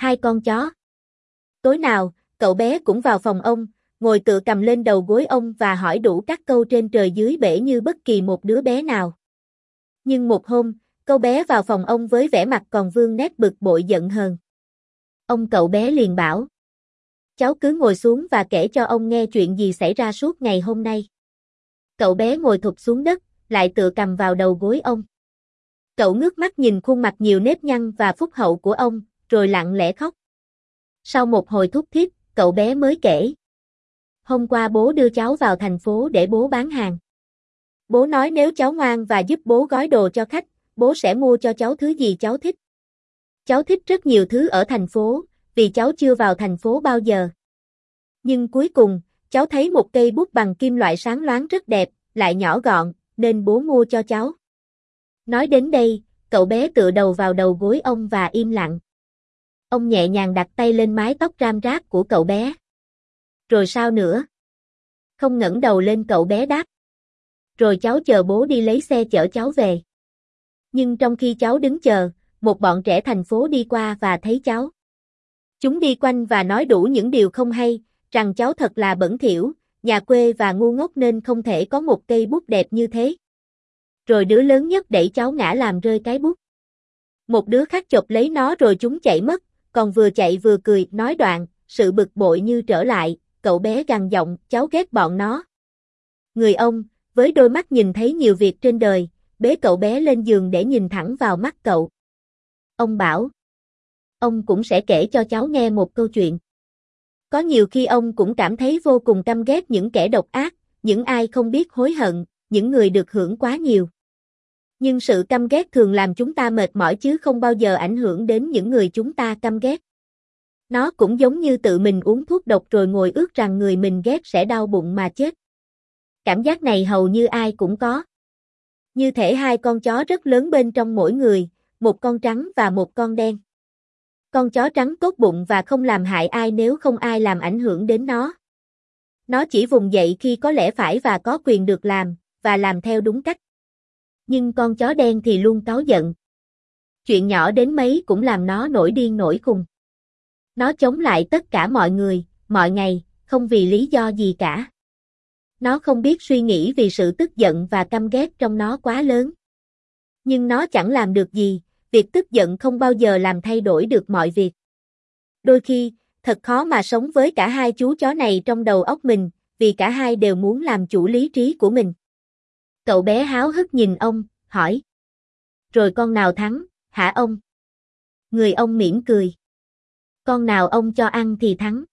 hai con chó. Tối nào, cậu bé cũng vào phòng ông, ngồi tựa cầm lên đầu gối ông và hỏi đủ các câu trên trời dưới bể như bất kỳ một đứa bé nào. Nhưng một hôm, cậu bé vào phòng ông với vẻ mặt còn vương nét bực bội giận hờn. Ông cậu bé liền bảo. Cháu cứ ngồi xuống và kể cho ông nghe chuyện gì xảy ra suốt ngày hôm nay. Cậu bé ngồi thụt xuống đất, lại tựa cầm vào đầu gối ông. Cậu ngước mắt nhìn khuôn mặt nhiều nếp nhăn và phúc hậu của ông, rồi lặng lẽ khóc. Sau một hồi thúc thiết, cậu bé mới kể. Hôm qua bố đưa cháu vào thành phố để bố bán hàng. Bố nói nếu cháu ngoan và giúp bố gói đồ cho khách, bố sẽ mua cho cháu thứ gì cháu thích. Cháu thích rất nhiều thứ ở thành phố, vì cháu chưa vào thành phố bao giờ. Nhưng cuối cùng, cháu thấy một cây bút bằng kim loại sáng loáng rất đẹp, lại nhỏ gọn, nên bố mua cho cháu. Nói đến đây, cậu bé tựa đầu vào đầu gối ông và im lặng. Ông nhẹ nhàng đặt tay lên mái tóc ram ráp của cậu bé. Rồi sao nữa? Không ngẩng đầu lên cậu bé đáp. Rồi cháu chờ bố đi lấy xe chở cháu về. Nhưng trong khi cháu đứng chờ, một bọn trẻ thành phố đi qua và thấy cháu. Chúng đi quanh và nói đủ những điều không hay, rằng cháu thật là bẩn thỉu, nhà quê và ngu ngốc nên không thể có một cây bút đẹp như thế. Rồi đứa lớn nhất đẩy cháu ngã làm rơi cái bút. Một đứa khác chộp lấy nó rồi chúng chạy mất, còn vừa chạy vừa cười, nói đoạn, sự bực bội như trở lại, cậu bé gằn giọng, cháu ghét bọn nó. Người ông, với đôi mắt nhìn thấy nhiều việc trên đời, bế cậu bé lên giường để nhìn thẳng vào mắt cậu. Ông bảo, ông cũng sẽ kể cho cháu nghe một câu chuyện. Có nhiều khi ông cũng cảm thấy vô cùng căm ghét những kẻ độc ác, những ai không biết hối hận, những người được hưởng quá nhiều. Nhưng sự căm ghét thường làm chúng ta mệt mỏi chứ không bao giờ ảnh hưởng đến những người chúng ta căm ghét. Nó cũng giống như tự mình uống thuốc độc rồi ngồi ước rằng người mình ghét sẽ đau bụng mà chết. Cảm giác này hầu như ai cũng có. Như thể hai con chó rất lớn bên trong mỗi người, một con trắng và một con đen. Con chó trắng tốt bụng và không làm hại ai nếu không ai làm ảnh hưởng đến nó. Nó chỉ vùng dậy khi có lẽ phải và có quyền được làm, và làm theo đúng cách. Nhưng con chó đen thì luôn cáu giận. Chuyện nhỏ đến mấy cũng làm nó nổi điên nổi khùng. Nó chống lại tất cả mọi người, mọi ngày, không vì lý do gì cả. Nó không biết suy nghĩ vì sự tức giận và căm ghét trong nó quá lớn. Nhưng nó chẳng làm được gì, việc tức giận không bao giờ làm thay đổi được mọi việc. Đôi khi, thật khó mà sống với cả hai chú chó này trong đầu óc mình, vì cả hai đều muốn làm chủ lý trí của mình. Cậu bé háo hức nhìn ông, hỏi. Rồi con nào thắng, hả ông? Người ông mỉm cười. Con nào ông cho ăn thì thắng.